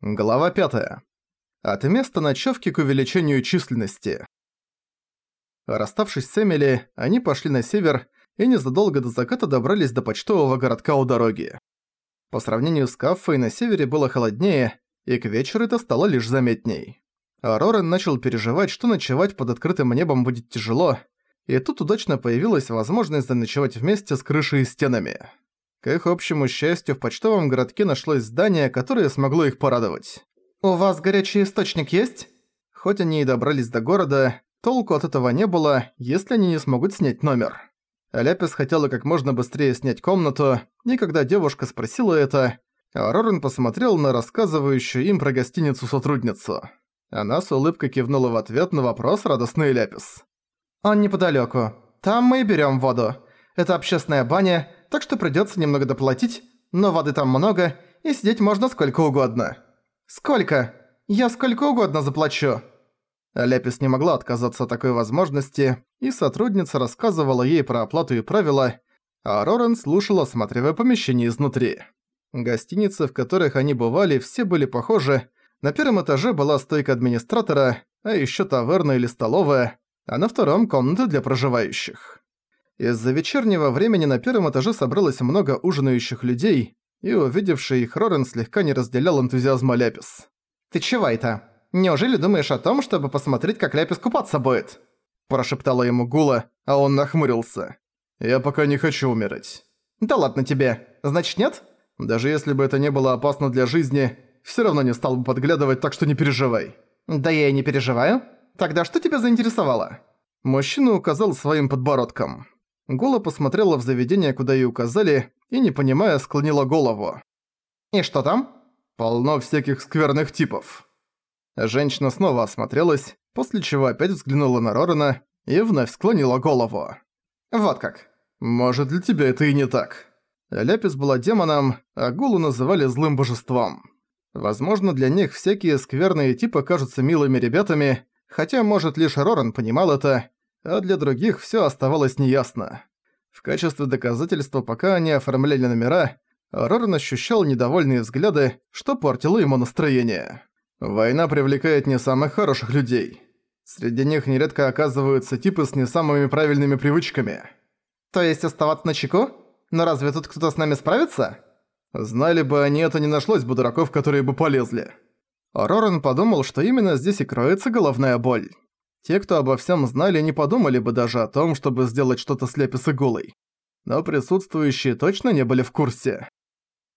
Глава 5. От места ночевки к увеличению численности. Расставшись с Эмили, они пошли на север и незадолго до заката добрались до почтового городка у дороги. По сравнению с Каффой на севере было холоднее, и к вечеру это стало лишь заметней. А Рорен начал переживать, что ночевать под открытым небом будет тяжело, и тут удачно появилась возможность заночевать вместе с крышей и стенами. К их общему счастью, в почтовом городке нашлось здание, которое смогло их порадовать. «У вас горячий источник есть?» Хоть они и добрались до города, толку от этого не было, если они не смогут снять номер. Ляпис хотела как можно быстрее снять комнату, и когда девушка спросила это, Рорен посмотрел на рассказывающую им про гостиницу сотрудницу. Она с улыбкой кивнула в ответ на вопрос радостный Ляпис. «Он неподалёку. Там мы и берём воду. Это общественная баня, так что придётся немного доплатить, но воды там много, и сидеть можно сколько угодно». «Сколько? Я сколько угодно заплачу». Ляпис не могла отказаться от такой возможности, и сотрудница рассказывала ей про оплату и правила, а Рорен слушала, осматривая помещение изнутри. Гостиницы, в которых они бывали, все были похожи. На первом этаже была стойка администратора, а ещё таверна или столовая, а на втором – комната для проживающих. Из-за вечернего времени на первом этаже собралось много ужинающих людей, и увидевший их Рорен слегка не разделял энтузиазма Ляпис. «Ты чего это? Неужели думаешь о том, чтобы посмотреть, как Ляпис купаться будет?» Прошептала ему Гула, а он нахмурился. «Я пока не хочу умирать». «Да ладно тебе. Значит, нет?» «Даже если бы это не было опасно для жизни, всё равно не стал бы подглядывать, так что не переживай». «Да я и не переживаю. Тогда что тебя заинтересовало?» Мужчина указал своим подбородком. Гула посмотрела в заведение, куда ей указали, и, не понимая, склонила голову. «И что там?» «Полно всяких скверных типов». Женщина снова осмотрелась, после чего опять взглянула на Рорана и вновь склонила голову. «Вот как. Может, для тебя это и не так». Ляпис была демоном, а Гулу называли злым божеством. Возможно, для них всякие скверные типы кажутся милыми ребятами, хотя, может, лишь Роран понимал это, а для других всё оставалось неясно. В качестве доказательства, пока они оформляли номера, Роран ощущал недовольные взгляды, что портило ему настроение. Война привлекает не самых хороших людей. Среди них нередко оказываются типы с не самыми правильными привычками. То есть оставаться на чеку? Но разве тут кто-то с нами справится? Знали бы они это, не нашлось бы дураков, которые бы полезли. Роран подумал, что именно здесь и кроется головная боль. Те, кто обо всем знали, не подумали бы даже о том, чтобы сделать что-то с Лепис и Гулой. Но присутствующие точно не были в курсе.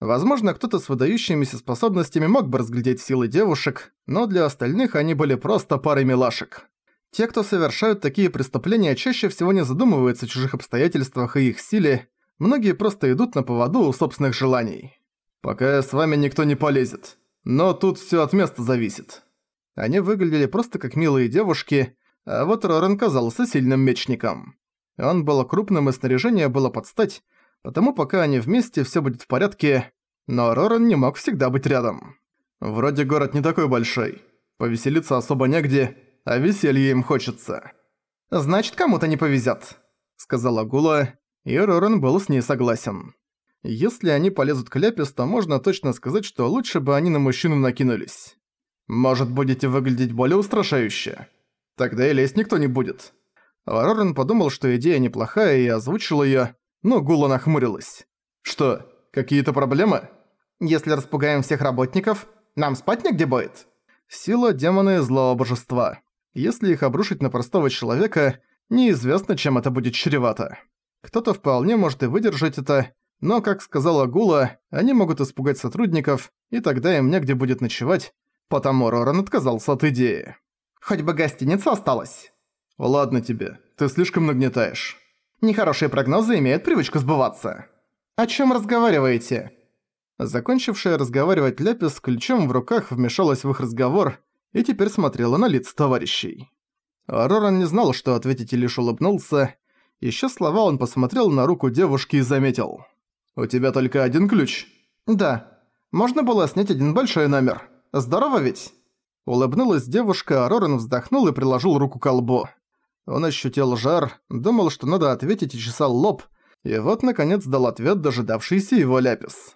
Возможно, кто-то с выдающимися способностями мог бы разглядеть силы девушек, но для остальных они были просто парой милашек. Те, кто совершают такие преступления, чаще всего не задумываются о чужих обстоятельствах и их силе, многие просто идут на поводу у собственных желаний. Пока с вами никто не полезет. Но тут всё от места зависит. Они выглядели просто как милые девушки, а вот Рорен казался сильным мечником. Он был крупным и снаряжение было под стать, потому пока они вместе, все будет в порядке, но Рорен не мог всегда быть рядом. Вроде город не такой большой, повеселиться особо негде, а веселье им хочется. «Значит, кому-то не повезет», — сказала Гула, и Рорен был с ней согласен. Если они полезут к Ляпис, то можно точно сказать, что лучше бы они на мужчину накинулись. Может, будете выглядеть более устрашающе? Тогда и лезть никто не будет. Рорен подумал, что идея неплохая и озвучил её, но Гула нахмурилась. Что, какие-то проблемы? Если распугаем всех работников, нам спать негде будет? Сила демона и злого божества. Если их обрушить на простого человека, неизвестно, чем это будет чревато. Кто-то вполне может и выдержать это, но, как сказала Гула, они могут испугать сотрудников, и тогда им негде будет ночевать, потому Роран отказался от идеи. «Хоть бы гостиница осталась». «Ладно тебе, ты слишком нагнетаешь». «Нехорошие прогнозы имеют привычку сбываться». «О чем разговариваете?» Закончившая разговаривать Ляпис с ключом в руках вмешалась в их разговор и теперь смотрела на лица товарищей. Роран не знал, что ответить и лишь улыбнулся. Еще слова он посмотрел на руку девушки и заметил. «У тебя только один ключ?» «Да. Можно было снять один большой номер». Здорово ведь?» Улыбнулась девушка, а Рорен вздохнул и приложил руку к лбу. Он ощутил жар, думал, что надо ответить и чесал лоб, и вот наконец дал ответ дожидавшийся его Ляпис.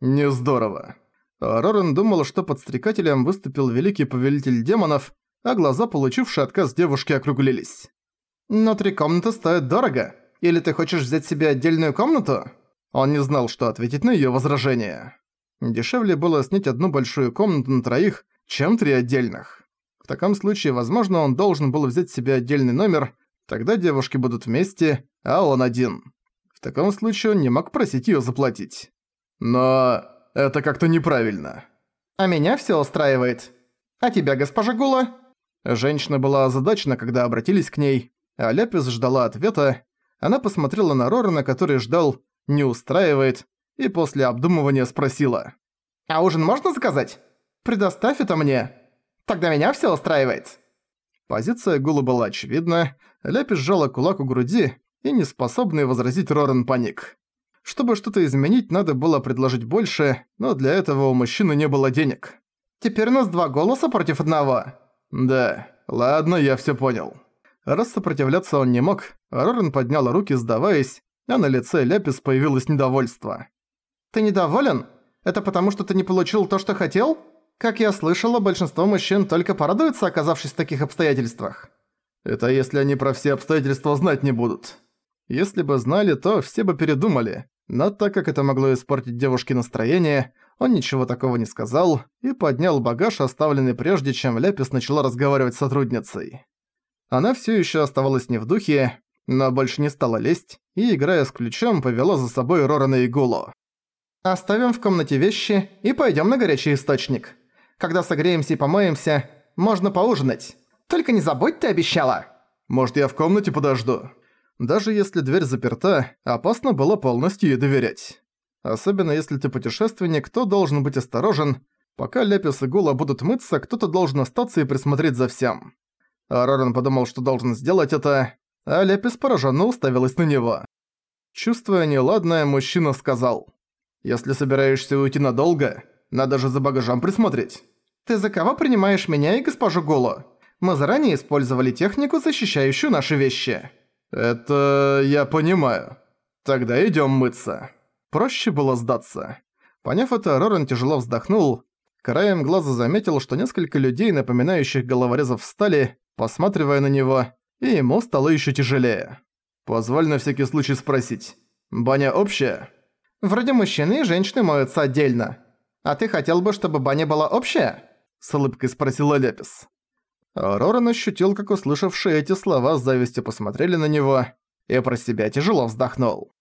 «Не здорово. Рорен думал, что подстрекателем выступил великий повелитель демонов, а глаза, получившие отказ девушки, округлились. «Но три комнаты стоят дорого. Или ты хочешь взять себе отдельную комнату?» Он не знал, что ответить на её возражение. Дешевле было снять одну большую комнату на троих, чем три отдельных. В таком случае, возможно, он должен был взять себе отдельный номер, тогда девушки будут вместе, а он один. В таком случае он не мог просить её заплатить. Но это как-то неправильно. А меня всё устраивает. А тебя, госпожа Гула? Женщина была озадачена, когда обратились к ней, а Ляпис ждала ответа. Она посмотрела на Рорана, который ждал «не устраивает», и после обдумывания спросила. «А ужин можно заказать? Предоставь это мне. Тогда меня всё устраивает». Позиция Гулы была очевидна, Ляпис сжала кулак у груди, и неспособный возразить Роран паник. Чтобы что-то изменить, надо было предложить больше, но для этого у мужчины не было денег. «Теперь у нас два голоса против одного?» «Да, ладно, я всё понял». Раз сопротивляться он не мог, Рорен поднял руки, сдаваясь, а на лице Ляпис появилось недовольство. «Ты недоволен? Это потому, что ты не получил то, что хотел? Как я слышала, большинство мужчин только порадуются, оказавшись в таких обстоятельствах». «Это если они про все обстоятельства знать не будут. Если бы знали, то все бы передумали. Но так как это могло испортить девушке настроение, он ничего такого не сказал и поднял багаж, оставленный прежде, чем Ляпис начала разговаривать с сотрудницей. Она все еще оставалась не в духе, но больше не стала лезть и, играя с ключом, повела за собой Рорана и Гулу. «Оставим в комнате вещи и пойдем на горячий источник. Когда согреемся и помоемся, можно поужинать. Только не забудь, ты обещала!» «Может, я в комнате подожду?» Даже если дверь заперта, опасно было полностью ей доверять. Особенно если ты путешественник, то должен быть осторожен. Пока Лепис и Гула будут мыться, кто-то должен остаться и присмотреть за всем. А Роран подумал, что должен сделать это, а Лепис пораженно уставилась на него. Чувствуя неладное, мужчина сказал. «Если собираешься уйти надолго, надо же за багажом присмотреть. Ты за кого принимаешь меня и госпожу Гулу? Мы заранее использовали технику, защищающую наши вещи». «Это я понимаю. Тогда идём мыться». Проще было сдаться. Поняв это, Роран тяжело вздохнул. Краем глаза заметил, что несколько людей, напоминающих головорезов, встали, посматривая на него, и ему стало ещё тяжелее. «Позволь на всякий случай спросить. Баня общая?» «Вроде мужчины и женщины моются отдельно. А ты хотел бы, чтобы баня была общая?» С улыбкой спросила Лепис. Роран ощутил, как услышавшие эти слова с завистью посмотрели на него, и про себя тяжело вздохнул.